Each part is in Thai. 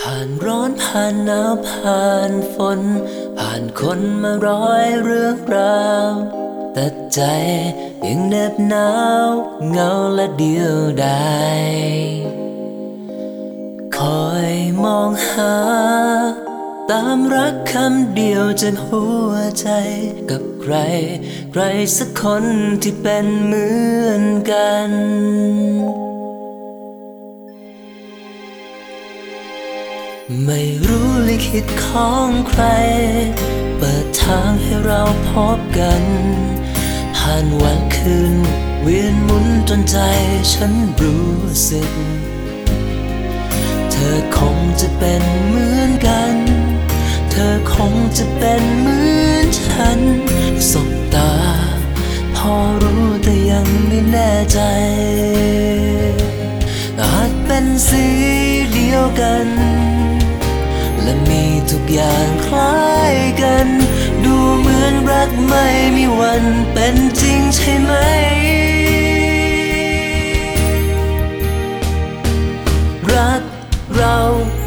ผ่านร้อนผ่านหนาวผ่านฝน ผ่านคนมาร้อยเรื่องราวแต่ใจยังเน็บหนาวเงาและเดียวดายคอยมองหา ตามรักคำเดียวจากหัวใจกับใคร ใครสักคนที่เป็นเหมือนกัน ไม่รู้ลิขิตของใคร เปิดทางให้เราพบกัน ผ่านวันคืน เวียนหมุนจนใจฉันรู้สึก เธอคงจะเป็นเหมือนกัน เธอคงจะเป็นเหมือนฉัน สบตา พอรู้แต่ยังไม่แน่ใจ อาจเป็นสีเดียวกัน และมีทุกอย่างคล้ายกัน ดูเหมือนรักไม่มีวันเป็นจริงใช่ไหม รักเรา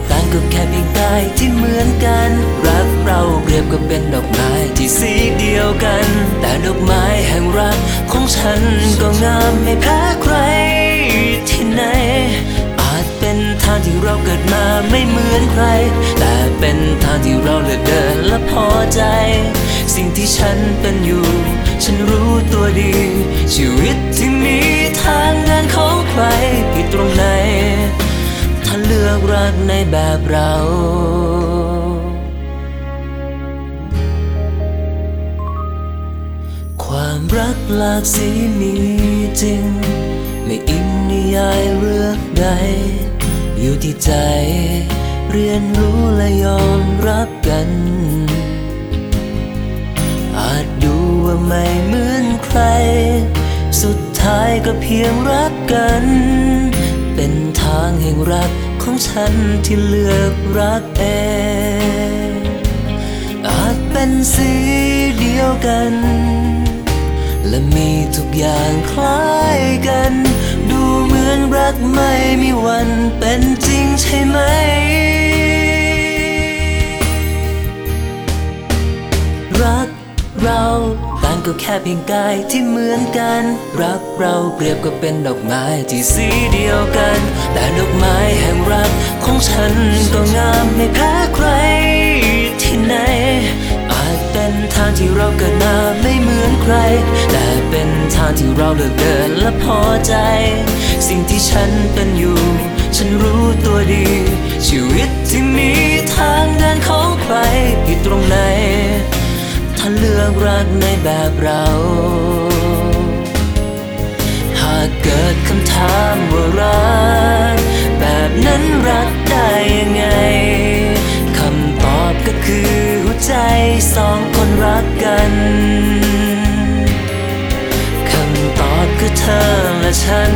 ต่างก็แค่เพียงกายที่เหมือนกัน รักเราเปรียบกับเป็นดอกไม้ที่สีเดียวกัน แต่ดอกไม้แห่งรักของฉันก็งามไม่แพ้ใครที่ไหน อาจเป็นทางที่เราเกิดมาไม่เหมือนใคร และพอใจ สิ่งที่ฉันเป็นอยู่ ฉันรู้ตัวดี ชีวิตที่มีทางเดินของใครผิดตรงไหน ถ้าเลือกรักในแบบเราความรักหลากสีมีจริง ไม่อิงนิยายเรื่องใด อยู่ที่ใจ เรียนรู้และยอมรับกัน อาจดูว่าไม่เหมือนใคร สุดท้ายก็เพียงรักกัน เป็นทางแห่งรักของฉันที่เลือกรักเองอาจเป็นสีเดียวกัน และมีทุกอย่างคล้ายกัน ดูเหมือนรักไม่มีวันเป็นจริงใช่ไหม รักเราต่างก็แค่เพียงกายที่เหมือนกัน รักเราเปรียบกับเป็นดอกไม้ที่สีเดียวกัน แต่ดอกไม้แห่งรักของฉันก็งามไม่แพ้ใคร ทางที่เราเลือกเดินและพอใจ สิ่งที่ฉันเป็นอยู่ ฉันรู้ตัวดี ชีวิตที่มีทางเดินของใครผิดตรงไหน ถ้าเลือกรักในแบบเรา หากเกิดคำถามว่ารัก แบบนั้นรักได้ยังไงคำตอบก็คือหัวใจสองคนรักกัน คือเธอและฉัน